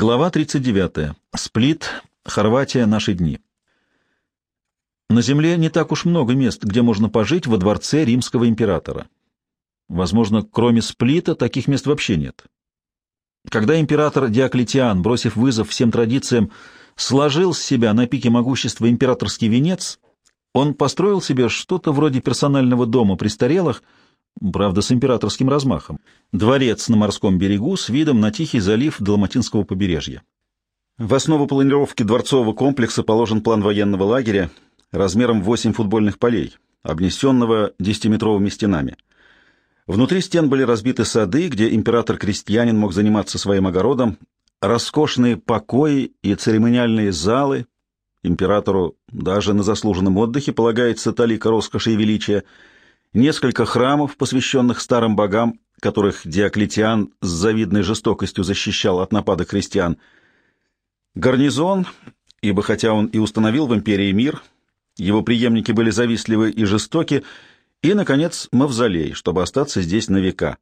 Глава 39. Сплит. Хорватия. Наши дни. На Земле не так уж много мест, где можно пожить во дворце римского императора. Возможно, кроме Сплита таких мест вообще нет. Когда император Диоклетиан, бросив вызов всем традициям, сложил с себя на пике могущества императорский венец, он построил себе что-то вроде персонального дома престарелых, правда, с императорским размахом, дворец на морском берегу с видом на Тихий залив Далматинского побережья. В основу планировки дворцового комплекса положен план военного лагеря размером 8 футбольных полей, обнесенного десятиметровыми стенами. Внутри стен были разбиты сады, где император-крестьянин мог заниматься своим огородом, роскошные покои и церемониальные залы. Императору даже на заслуженном отдыхе полагается талика роскоши и величия — несколько храмов, посвященных старым богам, которых Диоклетиан с завидной жестокостью защищал от нападок христиан, гарнизон, ибо хотя он и установил в империи мир, его преемники были завистливы и жестоки, и, наконец, мавзолей, чтобы остаться здесь на века.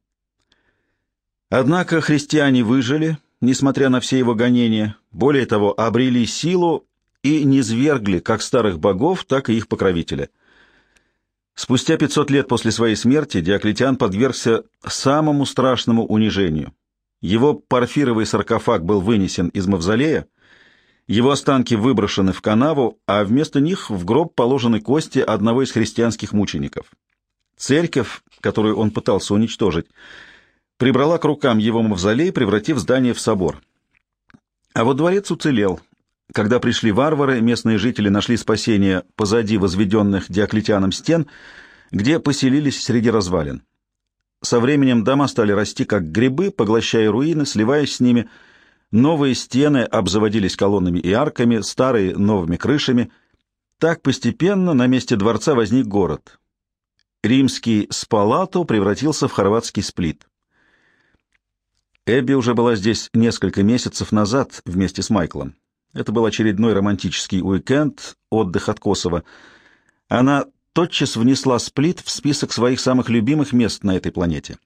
Однако христиане выжили, несмотря на все его гонения, более того, обрели силу и низвергли как старых богов, так и их покровителя — Спустя 500 лет после своей смерти Диоклетиан подвергся самому страшному унижению. Его парфировый саркофаг был вынесен из мавзолея, его останки выброшены в канаву, а вместо них в гроб положены кости одного из христианских мучеников. Церковь, которую он пытался уничтожить, прибрала к рукам его мавзолей, превратив здание в собор. А вот дворец уцелел, когда пришли варвары, местные жители нашли спасение позади возведенных Диоклетианом стен, где поселились среди развалин. Со временем дома стали расти как грибы, поглощая руины, сливаясь с ними. Новые стены обзаводились колоннами и арками, старые — новыми крышами. Так постепенно на месте дворца возник город. Римский Спалато превратился в хорватский Сплит. Эбби уже была здесь несколько месяцев назад вместе с Майклом. Это был очередной романтический уикенд, отдых от Косово. Она тотчас внесла Сплит в список своих самых любимых мест на этой планете.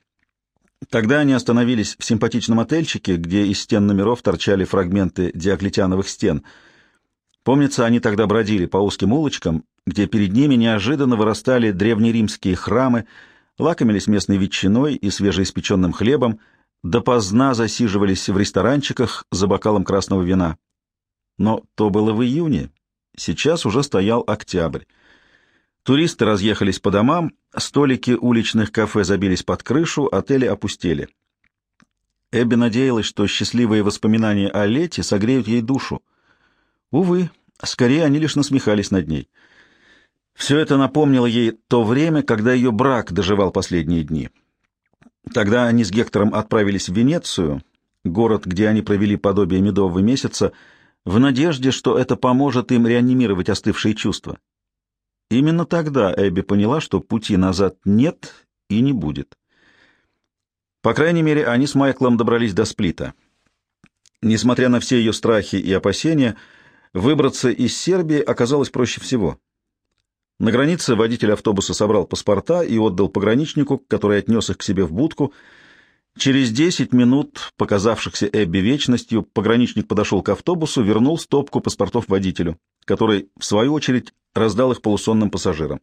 Тогда они остановились в симпатичном отельчике, где из стен номеров торчали фрагменты диоклетиановых стен. Помнится, они тогда бродили по узким улочкам, где перед ними неожиданно вырастали древнеримские храмы, лакомились местной ветчиной и свежеиспеченным хлебом, допоздна засиживались в ресторанчиках за бокалом красного вина. Но то было в июне, сейчас уже стоял октябрь. Туристы разъехались по домам, столики уличных кафе забились под крышу, отели опустели. Эбби надеялась, что счастливые воспоминания о лете согреют ей душу. Увы, скорее они лишь насмехались над ней. Все это напомнило ей то время, когда ее брак доживал последние дни. Тогда они с Гектором отправились в Венецию, город, где они провели подобие медового месяца, в надежде, что это поможет им реанимировать остывшие чувства. Именно тогда Эбби поняла, что пути назад нет и не будет. По крайней мере, они с Майклом добрались до сплита. Несмотря на все ее страхи и опасения, выбраться из Сербии оказалось проще всего. На границе водитель автобуса собрал паспорта и отдал пограничнику, который отнес их к себе в будку — Через десять минут, показавшихся Эбби вечностью, пограничник подошел к автобусу, вернул стопку паспортов водителю, который, в свою очередь, раздал их полусонным пассажирам.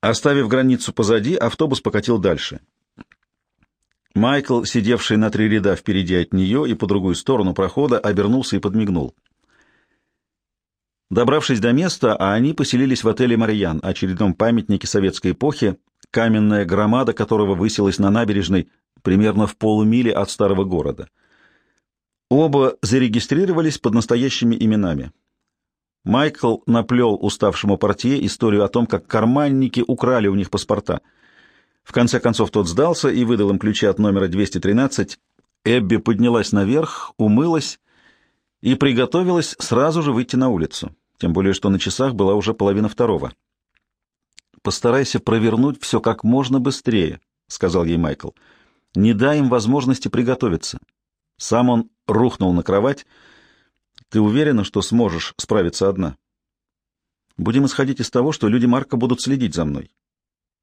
Оставив границу позади, автобус покатил дальше. Майкл, сидевший на три ряда впереди от нее и по другую сторону прохода, обернулся и подмигнул. Добравшись до места, они поселились в отеле «Марьян», очередном памятнике советской эпохи, каменная громада которого высилась на набережной примерно в полумиле от старого города. Оба зарегистрировались под настоящими именами. Майкл наплел уставшему портье историю о том, как карманники украли у них паспорта. В конце концов тот сдался и выдал им ключи от номера 213. Эбби поднялась наверх, умылась и приготовилась сразу же выйти на улицу, тем более что на часах была уже половина второго. «Постарайся провернуть все как можно быстрее», — сказал ей Майкл. Не дай им возможности приготовиться. Сам он рухнул на кровать. Ты уверена, что сможешь справиться одна? Будем исходить из того, что люди Марка будут следить за мной.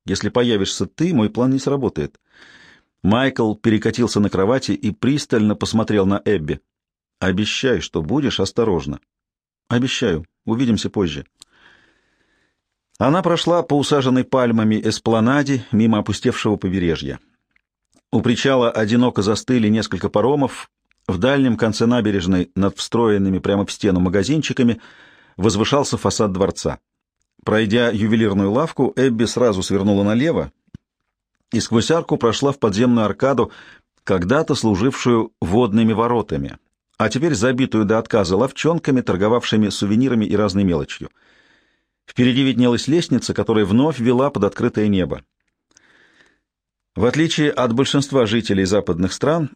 Если появишься ты, мой план не сработает. Майкл перекатился на кровати и пристально посмотрел на Эбби. Обещай, что будешь осторожна. Обещаю. Увидимся позже. Она прошла по усаженной пальмами эспланаде мимо опустевшего побережья. У причала одиноко застыли несколько паромов. В дальнем конце набережной, над встроенными прямо в стену магазинчиками, возвышался фасад дворца. Пройдя ювелирную лавку, Эбби сразу свернула налево и сквозь арку прошла в подземную аркаду, когда-то служившую водными воротами, а теперь забитую до отказа ловчонками, торговавшими сувенирами и разной мелочью. Впереди виднелась лестница, которая вновь вела под открытое небо. В отличие от большинства жителей западных стран,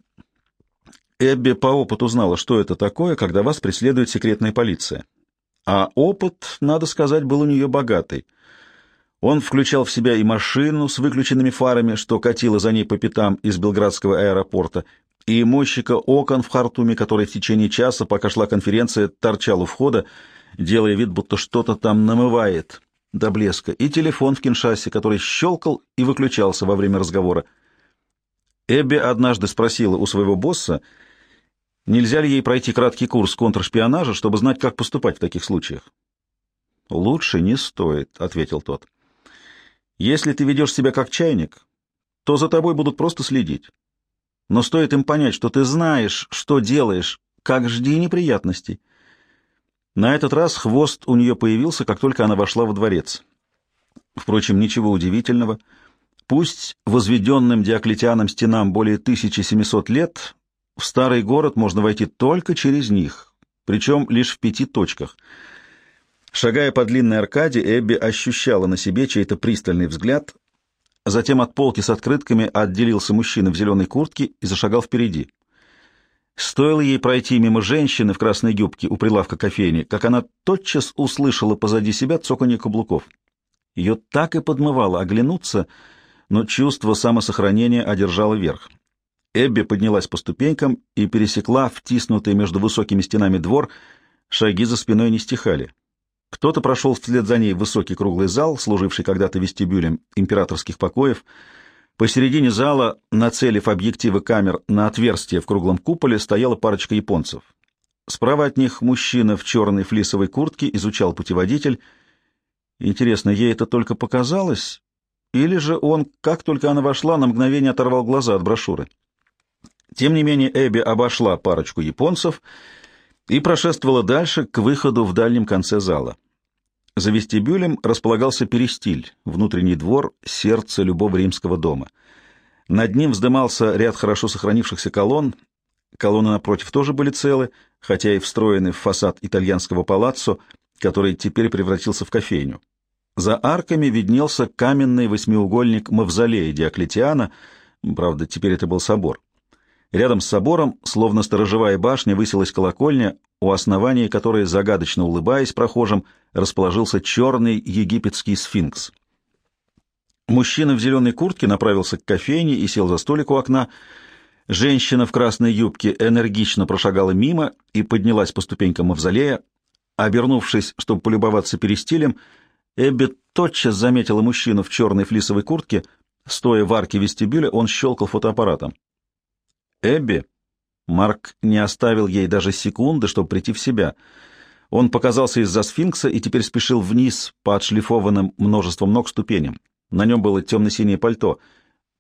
Эбби по опыту знала, что это такое, когда вас преследует секретная полиция. А опыт, надо сказать, был у нее богатый. Он включал в себя и машину с выключенными фарами, что катила за ней по пятам из Белградского аэропорта, и мойщика окон в Хартуме, который в течение часа, пока шла конференция, торчал у входа, делая вид, будто что-то там намывает до блеска, и телефон в Киншасе, который щелкал и выключался во время разговора. Эбби однажды спросила у своего босса, нельзя ли ей пройти краткий курс контршпионажа, чтобы знать, как поступать в таких случаях. «Лучше не стоит», — ответил тот. «Если ты ведешь себя как чайник, то за тобой будут просто следить. Но стоит им понять, что ты знаешь, что делаешь, как жди неприятностей». На этот раз хвост у нее появился, как только она вошла во дворец. Впрочем, ничего удивительного. Пусть возведенным Диоклетианом стенам более 1700 лет, в старый город можно войти только через них, причем лишь в пяти точках. Шагая по длинной аркаде, Эбби ощущала на себе чей-то пристальный взгляд. Затем от полки с открытками отделился мужчина в зеленой куртке и зашагал впереди. Стоило ей пройти мимо женщины в красной юбке у прилавка кофейни, как она тотчас услышала позади себя цоканье каблуков. Ее так и подмывало оглянуться, но чувство самосохранения одержало верх. Эбби поднялась по ступенькам и пересекла втиснутый между высокими стенами двор, шаги за спиной не стихали. Кто-то прошел вслед за ней высокий круглый зал, служивший когда-то вестибюлем императорских покоев. Посередине зала, нацелив объективы камер на отверстие в круглом куполе, стояла парочка японцев. Справа от них мужчина в черной флисовой куртке изучал путеводитель. Интересно, ей это только показалось? Или же он, как только она вошла, на мгновение оторвал глаза от брошюры? Тем не менее, Эбби обошла парочку японцев и прошествовала дальше к выходу в дальнем конце зала. За вестибюлем располагался перестиль, внутренний двор, сердце любого римского дома. Над ним вздымался ряд хорошо сохранившихся колонн, колонны напротив тоже были целы, хотя и встроены в фасад итальянского палаццо, который теперь превратился в кофейню. За арками виднелся каменный восьмиугольник мавзолея Диоклетиана, правда, теперь это был собор. Рядом с собором, словно сторожевая башня, высилась колокольня, у основания которой, загадочно улыбаясь прохожим, расположился черный египетский сфинкс. Мужчина в зеленой куртке направился к кофейне и сел за столик у окна. Женщина в красной юбке энергично прошагала мимо и поднялась по ступенькам мавзолея. Обернувшись, чтобы полюбоваться перестилем, Эбби тотчас заметила мужчину в черной флисовой куртке. Стоя в арке вестибюля, он щелкал фотоаппаратом. Эбби. Марк не оставил ей даже секунды, чтобы прийти в себя. Он показался из-за сфинкса и теперь спешил вниз по отшлифованным множеством ног ступеням. На нем было темно-синее пальто.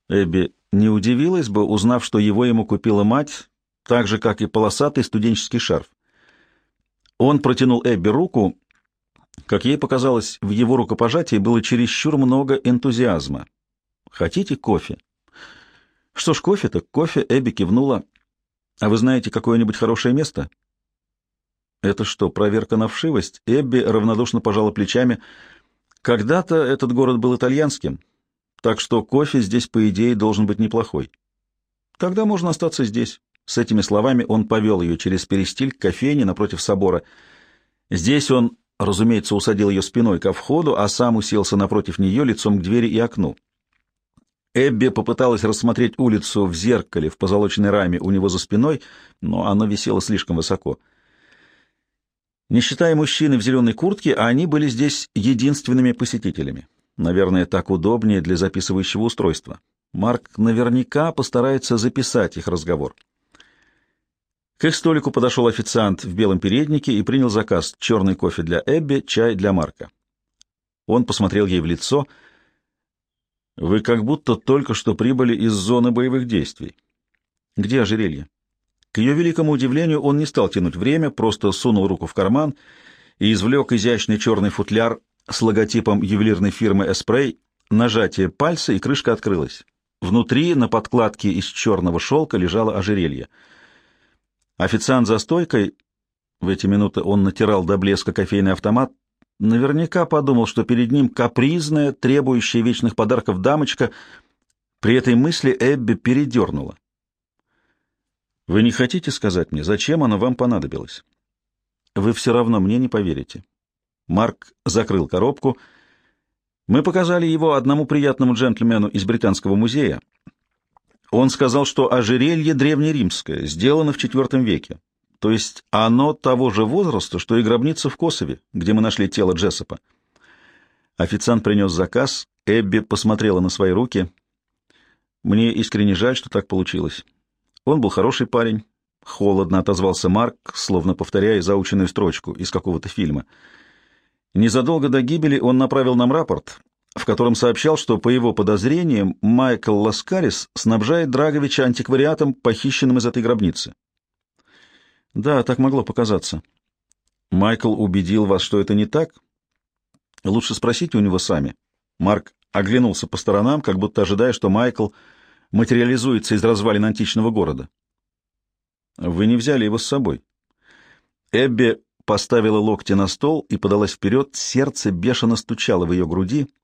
Эбби не удивилась бы, узнав, что его ему купила мать, так же, как и полосатый студенческий шарф. Он протянул Эбби руку. Как ей показалось, в его рукопожатии было чересчур много энтузиазма. «Хотите кофе?» Что ж, кофе так кофе, Эбби кивнула. А вы знаете какое-нибудь хорошее место? Это что, проверка на вшивость? Эбби равнодушно пожала плечами. Когда-то этот город был итальянским, так что кофе здесь, по идее, должен быть неплохой. Тогда можно остаться здесь. С этими словами он повел ее через перестиль к кофейне напротив собора. Здесь он, разумеется, усадил ее спиной ко входу, а сам уселся напротив нее лицом к двери и окну. Эбби попыталась рассмотреть улицу в зеркале в позолоченной раме у него за спиной, но оно висело слишком высоко. Не считая мужчины в зеленой куртке, они были здесь единственными посетителями. Наверное, так удобнее для записывающего устройства. Марк наверняка постарается записать их разговор. К их столику подошел официант в белом переднике и принял заказ черный кофе для Эбби, чай для Марка. Он посмотрел ей в лицо. «Вы как будто только что прибыли из зоны боевых действий. Где ожерелье?» К ее великому удивлению он не стал тянуть время, просто сунул руку в карман и извлек изящный черный футляр с логотипом ювелирной фирмы «Эспрей», нажатие пальца, и крышка открылась. Внутри, на подкладке из черного шелка, лежало ожерелье — Официант за стойкой, в эти минуты он натирал до блеска кофейный автомат, наверняка подумал, что перед ним капризная, требующая вечных подарков дамочка. При этой мысли Эбби передернула. «Вы не хотите сказать мне, зачем она вам понадобилась?» «Вы все равно мне не поверите». Марк закрыл коробку. Мы показали его одному приятному джентльмену из Британского музея. Он сказал, что ожерелье древнеримское, сделано в IV веке, то есть оно того же возраста, что и гробница в Косове, где мы нашли тело Джессопа. Официант принес заказ, Эбби посмотрела на свои руки. Мне искренне жаль, что так получилось. Он был хороший парень. Холодно отозвался Марк, словно повторяя заученную строчку из какого-то фильма. Незадолго до гибели он направил нам рапорт, в котором сообщал, что, по его подозрениям, Майкл Ласкарис снабжает Драговича антиквариатом, похищенным из этой гробницы. Да, так могло показаться. Майкл убедил вас, что это не так? Лучше спросите у него сами. Марк оглянулся по сторонам, как будто ожидая, что Майкл материализуется из развалин античного города. Вы не взяли его с собой. Эбби поставила локти на стол и подалась вперед, сердце бешено стучало в ее груди —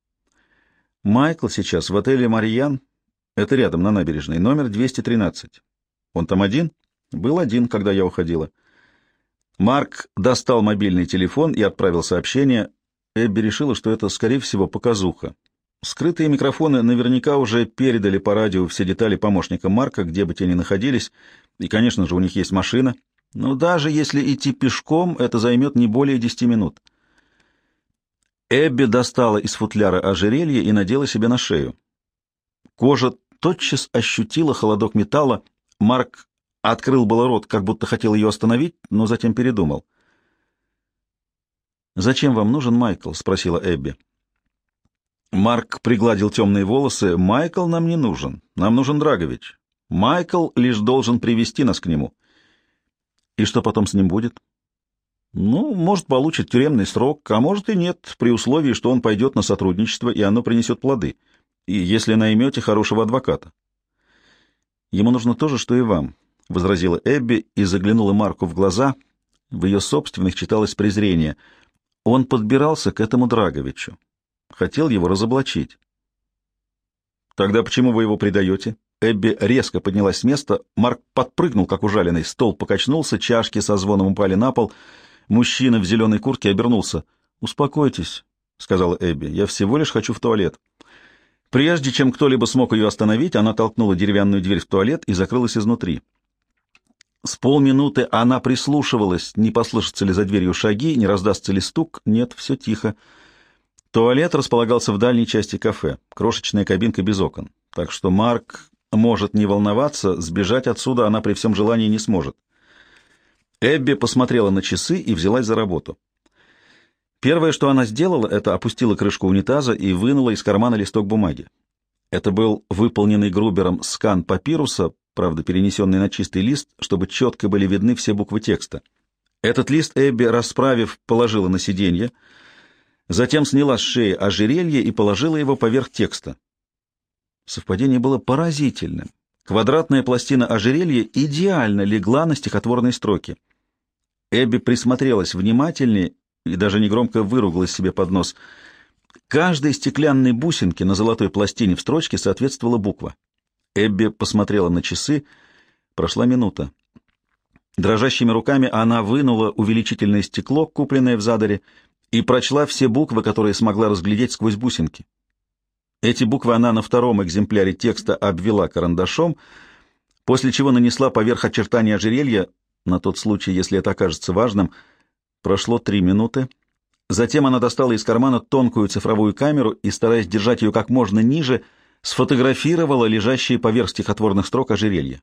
Майкл сейчас в отеле «Марьян». Это рядом, на набережной. Номер 213. Он там один? Был один, когда я уходила. Марк достал мобильный телефон и отправил сообщение. Эбби решила, что это, скорее всего, показуха. Скрытые микрофоны наверняка уже передали по радио все детали помощника Марка, где бы те ни находились, и, конечно же, у них есть машина. Но даже если идти пешком, это займет не более десяти минут. Эбби достала из футляра ожерелье и надела себе на шею. Кожа тотчас ощутила холодок металла. Марк открыл было рот, как будто хотел ее остановить, но затем передумал. «Зачем вам нужен Майкл?» — спросила Эбби. Марк пригладил темные волосы. «Майкл нам не нужен. Нам нужен Драгович. Майкл лишь должен привести нас к нему». «И что потом с ним будет?» Ну, может, получит тюремный срок, а может и нет, при условии, что он пойдет на сотрудничество, и оно принесет плоды. И если наймете хорошего адвоката. Ему нужно то же, что и вам, — возразила Эбби и заглянула Марку в глаза. В ее собственных читалось презрение. Он подбирался к этому Драговичу. Хотел его разоблачить. «Тогда почему вы его предаете?» Эбби резко поднялась с места. Марк подпрыгнул, как ужаленный. Стол покачнулся, чашки со звоном упали на пол — Мужчина в зеленой куртке обернулся. «Успокойтесь», — сказала Эбби, — «я всего лишь хочу в туалет». Прежде чем кто-либо смог ее остановить, она толкнула деревянную дверь в туалет и закрылась изнутри. С полминуты она прислушивалась, не послышатся ли за дверью шаги, не раздастся ли стук. Нет, все тихо. Туалет располагался в дальней части кафе, крошечная кабинка без окон. Так что Марк может не волноваться, сбежать отсюда она при всем желании не сможет. Эбби посмотрела на часы и взялась за работу. Первое, что она сделала, это опустила крышку унитаза и вынула из кармана листок бумаги. Это был выполненный Грубером скан папируса, правда, перенесенный на чистый лист, чтобы четко были видны все буквы текста. Этот лист Эбби, расправив, положила на сиденье, затем сняла с шеи ожерелье и положила его поверх текста. Совпадение было поразительным. Квадратная пластина ожерелья идеально легла на стихотворные строки. Эбби присмотрелась внимательнее и даже негромко выругалась себе под нос. Каждой стеклянной бусинке на золотой пластине в строчке соответствовала буква. Эбби посмотрела на часы. Прошла минута. Дрожащими руками она вынула увеличительное стекло, купленное в Задаре, и прочла все буквы, которые смогла разглядеть сквозь бусинки. Эти буквы она на втором экземпляре текста обвела карандашом, после чего нанесла поверх очертания ожерелья на тот случай, если это окажется важным. Прошло три минуты. Затем она достала из кармана тонкую цифровую камеру и, стараясь держать ее как можно ниже, сфотографировала лежащие поверх стихотворных строк ожерелье.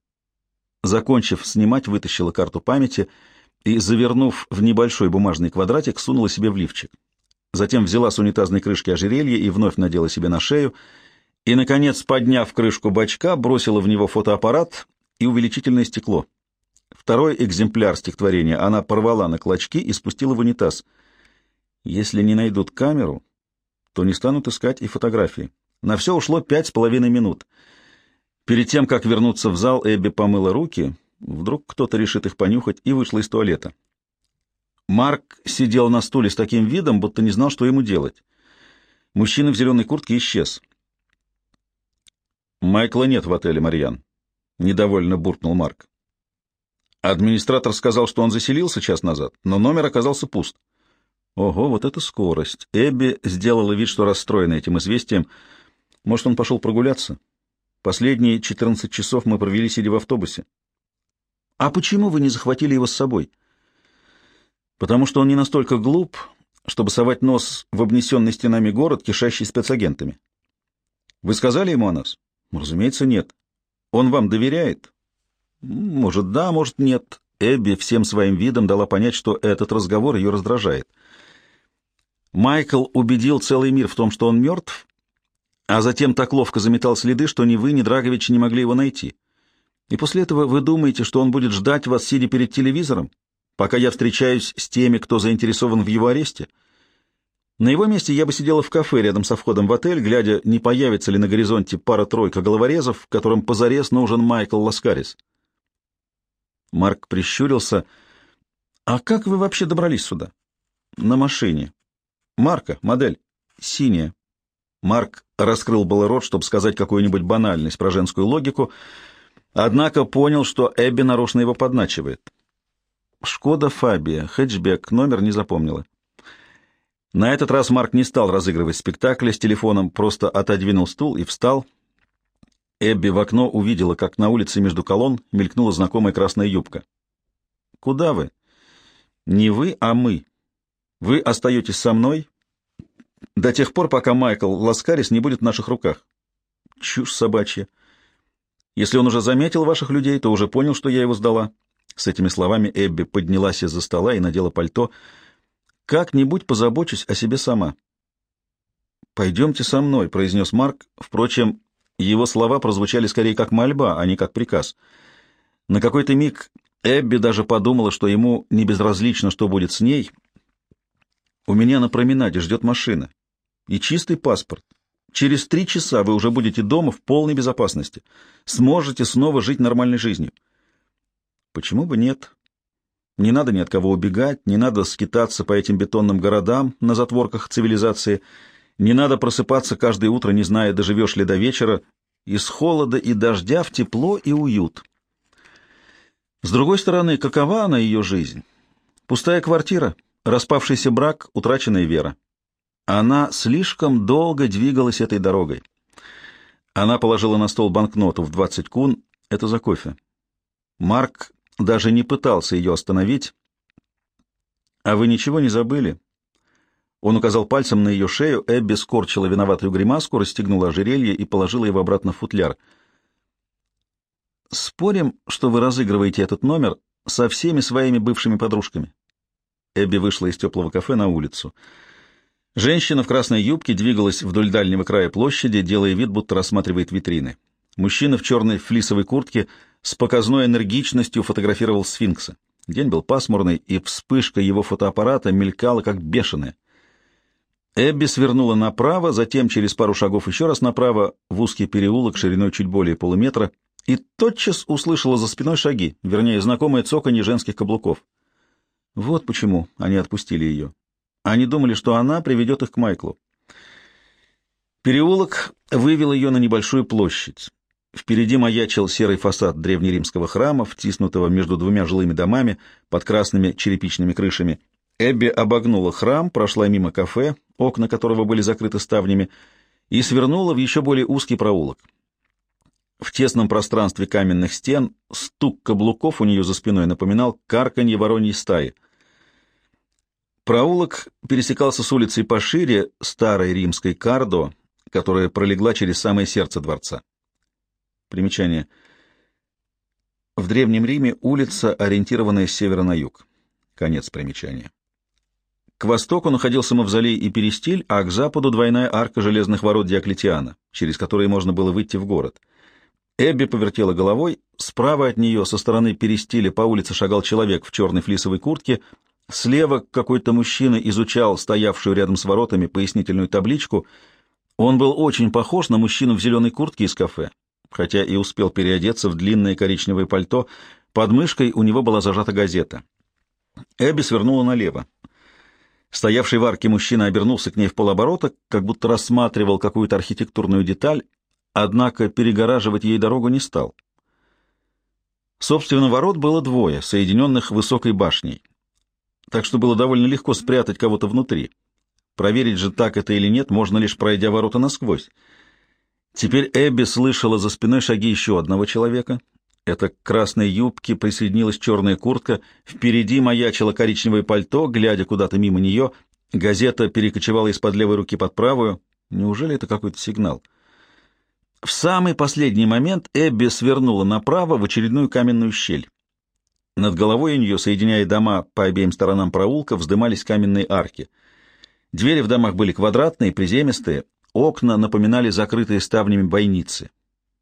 Закончив снимать, вытащила карту памяти и, завернув в небольшой бумажный квадратик, сунула себе в лифчик. Затем взяла с унитазной крышки ожерелье и вновь надела себе на шею, и, наконец, подняв крышку бачка, бросила в него фотоаппарат и увеличительное стекло. Второй экземпляр стихотворения она порвала на клочки и спустила в унитаз. Если не найдут камеру, то не станут искать и фотографии. На все ушло пять с половиной минут. Перед тем, как вернуться в зал, Эбби помыла руки. Вдруг кто-то решит их понюхать и вышла из туалета. Марк сидел на стуле с таким видом, будто не знал, что ему делать. Мужчина в зеленой куртке исчез. «Майкла нет в отеле, Марьян», — недовольно буркнул Марк. Администратор сказал, что он заселился час назад, но номер оказался пуст. Ого, вот это скорость. Эбби сделала вид, что расстроена этим известием. Может, он пошел прогуляться? Последние 14 часов мы провели, сидя в автобусе. А почему вы не захватили его с собой? Потому что он не настолько глуп, чтобы совать нос в обнесенный стенами город, кишащий спецагентами. Вы сказали ему о нас? Разумеется, нет. Он вам доверяет? Может, да, может, нет. Эбби всем своим видом дала понять, что этот разговор ее раздражает. Майкл убедил целый мир в том, что он мертв, а затем так ловко заметал следы, что ни вы, ни Драгович не могли его найти. И после этого вы думаете, что он будет ждать вас, сидя перед телевизором, пока я встречаюсь с теми, кто заинтересован в его аресте? На его месте я бы сидела в кафе рядом со входом в отель, глядя, не появится ли на горизонте пара-тройка головорезов, которым позарез нужен Майкл Ласкарис. Марк прищурился. «А как вы вообще добрались сюда?» «На машине». «Марка, модель?» «Синяя». Марк раскрыл было рот, чтобы сказать какую-нибудь банальность про женскую логику, однако понял, что Эбби нарочно его подначивает. «Шкода Фабия, хэтчбек, номер не запомнила». На этот раз Марк не стал разыгрывать спектакль с телефоном, просто отодвинул стул и встал. Эбби в окно увидела, как на улице между колонн мелькнула знакомая красная юбка. «Куда вы?» «Не вы, а мы. Вы остаетесь со мной до тех пор, пока Майкл Ласкарис не будет в наших руках». «Чушь собачья. Если он уже заметил ваших людей, то уже понял, что я его сдала». С этими словами Эбби поднялась из-за стола и надела пальто. «Как-нибудь позабочусь о себе сама». «Пойдемте со мной», — произнес Марк. Впрочем, его слова прозвучали скорее как мольба, а не как приказ. На какой-то миг Эбби даже подумала, что ему не безразлично, что будет с ней. «У меня на променаде ждет машина. И чистый паспорт. Через три часа вы уже будете дома в полной безопасности. Сможете снова жить нормальной жизнью». «Почему бы нет?» Не надо ни от кого убегать, не надо скитаться по этим бетонным городам на затворках цивилизации — не надо просыпаться каждое утро, не зная, доживешь ли до вечера, из холода и дождя в тепло и уют. С другой стороны, какова она ее жизнь? Пустая квартира, распавшийся брак, утраченная вера. Она слишком долго двигалась этой дорогой. Она положила на стол банкноту в 20 кун. Это за кофе. Марк даже не пытался ее остановить. «А вы ничего не забыли?» Он указал пальцем на ее шею, Эбби скорчила виноватую гримаску, расстегнула ожерелье и положила его обратно в футляр. «Спорим, что вы разыгрываете этот номер со всеми своими бывшими подружками?» Эбби вышла из теплого кафе на улицу. Женщина в красной юбке двигалась вдоль дальнего края площади, делая вид, будто рассматривает витрины. Мужчина в черной флисовой куртке с показной энергичностью фотографировал сфинкса. День был пасмурный, и вспышка его фотоаппарата мелькала, как бешеная. Эбби свернула направо, затем через пару шагов еще раз направо в узкий переулок шириной чуть более полуметра и тотчас услышала за спиной шаги, вернее, знакомое цоканье женских каблуков. Вот почему они отпустили ее. Они думали, что она приведет их к Майклу. Переулок вывел ее на небольшую площадь. Впереди маячил серый фасад древнеримского храма, втиснутого между двумя жилыми домами под красными черепичными крышами — Эбби обогнула храм, прошла мимо кафе, окна которого были закрыты ставнями, и свернула в еще более узкий проулок. В тесном пространстве каменных стен стук каблуков у нее за спиной напоминал карканье вороньей стаи. Проулок пересекался с улицей пошире старой римской Кардо, которая пролегла через самое сердце дворца. Примечание. В Древнем Риме улица, ориентированная с севера на юг. Конец примечания. К востоку находился мавзолей и перестиль, а к западу двойная арка железных ворот Диоклетиана, через которые можно было выйти в город. Эбби повертела головой, справа от нее, со стороны перестиля, по улице шагал человек в черной флисовой куртке, слева какой-то мужчина изучал стоявшую рядом с воротами пояснительную табличку. Он был очень похож на мужчину в зеленой куртке из кафе, хотя и успел переодеться в длинное коричневое пальто, под мышкой у него была зажата газета. Эбби свернула налево. Стоявший в арке мужчина обернулся к ней в полоборота, как будто рассматривал какую-то архитектурную деталь, однако перегораживать ей дорогу не стал. Собственно, ворот было двое, соединенных высокой башней, так что было довольно легко спрятать кого-то внутри. Проверить же, так это или нет, можно лишь пройдя ворота насквозь. Теперь Эбби слышала за спиной шаги еще одного человека — это к красной юбке присоединилась черная куртка, впереди маячило коричневое пальто, глядя куда-то мимо нее, газета перекочевала из-под левой руки под правую. Неужели это какой-то сигнал? В самый последний момент Эбби свернула направо в очередную каменную щель. Над головой у нее, соединяя дома по обеим сторонам проулка, вздымались каменные арки. Двери в домах были квадратные, приземистые, окна напоминали закрытые ставнями бойницы.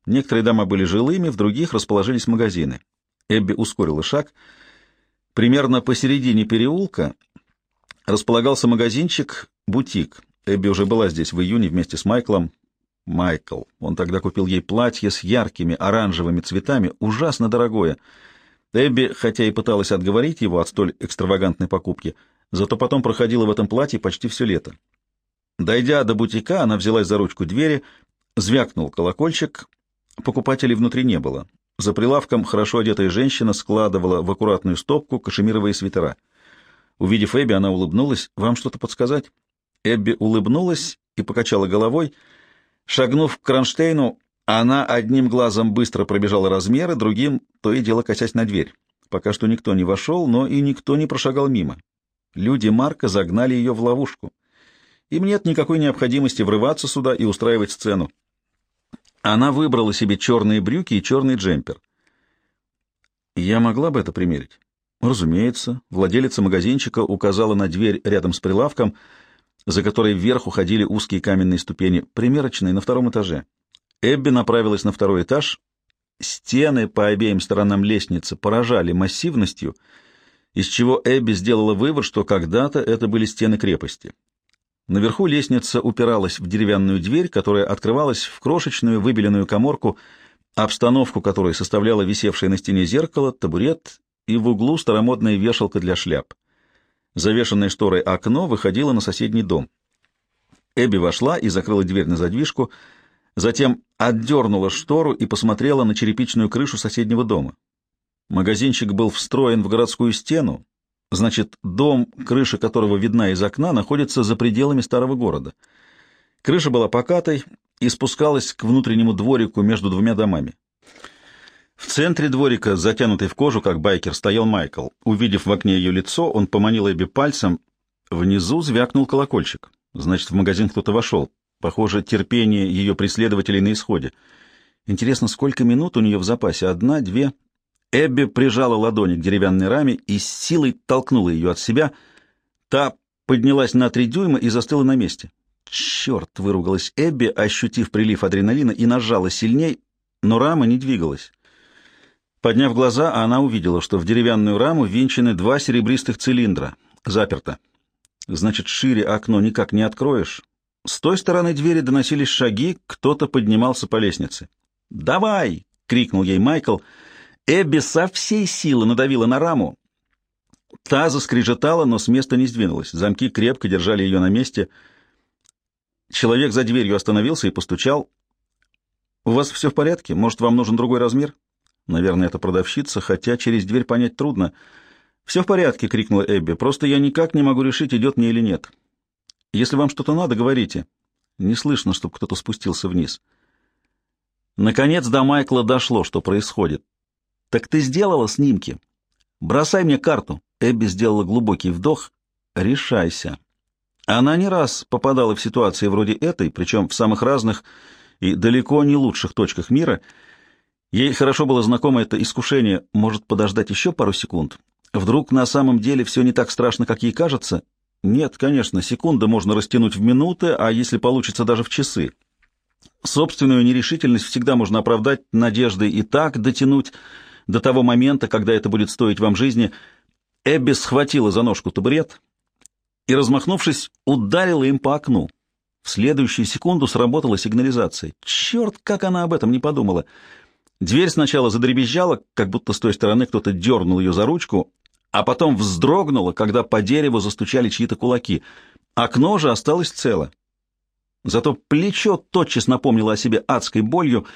Некоторые дома были жилыми, в других расположились магазины. Эбби ускорила шаг. Примерно посередине переулка располагался магазинчик «Бутик». Эбби уже была здесь в июне вместе с Майклом. Майкл. Он тогда купил ей платье с яркими оранжевыми цветами, ужасно дорогое. Эбби, хотя и пыталась отговорить его от столь экстравагантной покупки, зато потом проходила в этом платье почти все лето. Дойдя до бутика, она взялась за ручку двери, звякнул колокольчик, Покупателей внутри не было. За прилавком хорошо одетая женщина складывала в аккуратную стопку кашемировые свитера. Увидев Эбби, она улыбнулась. «Вам что-то подсказать?» Эбби улыбнулась и покачала головой. Шагнув к кронштейну, она одним глазом быстро пробежала размеры, другим то и дело косясь на дверь. Пока что никто не вошел, но и никто не прошагал мимо. Люди Марка загнали ее в ловушку. Им нет никакой необходимости врываться сюда и устраивать сцену. Она выбрала себе черные брюки и черный джемпер. Я могла бы это примерить? Разумеется. Владелица магазинчика указала на дверь рядом с прилавком, за которой вверх уходили узкие каменные ступени, примерочные на втором этаже. Эбби направилась на второй этаж. Стены по обеим сторонам лестницы поражали массивностью, из чего Эбби сделала вывод, что когда-то это были стены крепости. Наверху лестница упиралась в деревянную дверь, которая открывалась в крошечную выбеленную коморку, обстановку которой составляла висевшее на стене зеркало, табурет и в углу старомодная вешалка для шляп. Завешенное шторой окно выходило на соседний дом. Эбби вошла и закрыла дверь на задвижку, затем отдернула штору и посмотрела на черепичную крышу соседнего дома. Магазинчик был встроен в городскую стену, Значит, дом, крыша которого видна из окна, находится за пределами старого города. Крыша была покатой и спускалась к внутреннему дворику между двумя домами. В центре дворика, затянутый в кожу, как байкер, стоял Майкл. Увидев в окне ее лицо, он поманил Эбби пальцем. Внизу звякнул колокольчик. Значит, в магазин кто-то вошел. Похоже, терпение ее преследователей на исходе. Интересно, сколько минут у нее в запасе? Одна, две? Эбби прижала ладони к деревянной раме и с силой толкнула ее от себя. Та поднялась на три дюйма и застыла на месте. «Черт!» — выругалась Эбби, ощутив прилив адреналина, и нажала сильней, но рама не двигалась. Подняв глаза, она увидела, что в деревянную раму винчены два серебристых цилиндра. Заперто. Значит, шире окно никак не откроешь. С той стороны двери доносились шаги, кто-то поднимался по лестнице. «Давай!» — крикнул ей Майкл — Эбби со всей силы надавила на раму. Та заскрежетала, но с места не сдвинулась. Замки крепко держали ее на месте. Человек за дверью остановился и постучал. «У вас все в порядке? Может, вам нужен другой размер?» Наверное, это продавщица, хотя через дверь понять трудно. «Все в порядке!» — крикнула Эбби. «Просто я никак не могу решить, идет мне или нет. Если вам что-то надо, говорите». Не слышно, чтобы кто-то спустился вниз. Наконец до Майкла дошло, что происходит. «Так ты сделала снимки? Бросай мне карту». Эбби сделала глубокий вдох. «Решайся». Она не раз попадала в ситуации вроде этой, причем в самых разных и далеко не лучших точках мира. Ей хорошо было знакомо это искушение, может подождать еще пару секунд. Вдруг на самом деле все не так страшно, как ей кажется? Нет, конечно, секунды можно растянуть в минуты, а если получится, даже в часы. Собственную нерешительность всегда можно оправдать надеждой и так дотянуть до того момента, когда это будет стоить вам жизни. Эбби схватила за ножку табурет и, размахнувшись, ударила им по окну. В следующую секунду сработала сигнализация. Черт, как она об этом не подумала! Дверь сначала задребезжала, как будто с той стороны кто-то дернул ее за ручку, а потом вздрогнула, когда по дереву застучали чьи-то кулаки. Окно же осталось цело. Зато плечо тотчас напомнило о себе адской болью.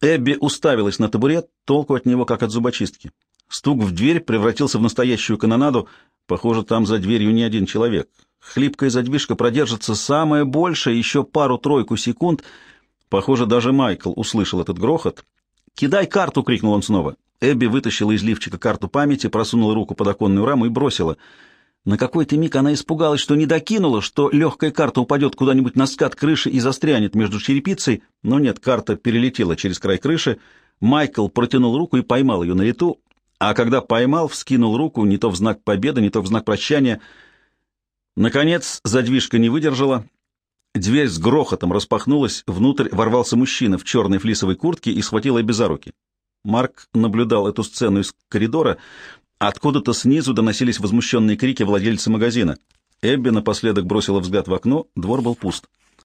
Эбби уставилась на табурет, толку от него, как от зубочистки. Стук в дверь превратился в настоящую канонаду. Похоже, там за дверью не один человек. Хлипкая задвижка продержится самое большее, еще пару-тройку секунд. Похоже, даже Майкл услышал этот грохот «Кидай карту!» — крикнул он снова. Эбби вытащила из лифчика карту памяти, просунула руку под оконную раму и бросила. На какой-то миг она испугалась, что не докинула, что легкая карта упадет куда-нибудь на скат крыши и застрянет между черепицей, но нет, карта перелетела через край крыши. Майкл протянул руку и поймал ее на лету, а когда поймал, вскинул руку не то в знак победы, не то в знак прощания. Наконец задвижка не выдержала, Дверь с грохотом распахнулась, внутрь ворвался мужчина в черной флисовой куртке и схватил Эбби за руки. Марк наблюдал эту сцену из коридора. Откуда-то снизу доносились возмущенные крики владельца магазина. Эбби напоследок бросила взгляд в окно, двор был пуст.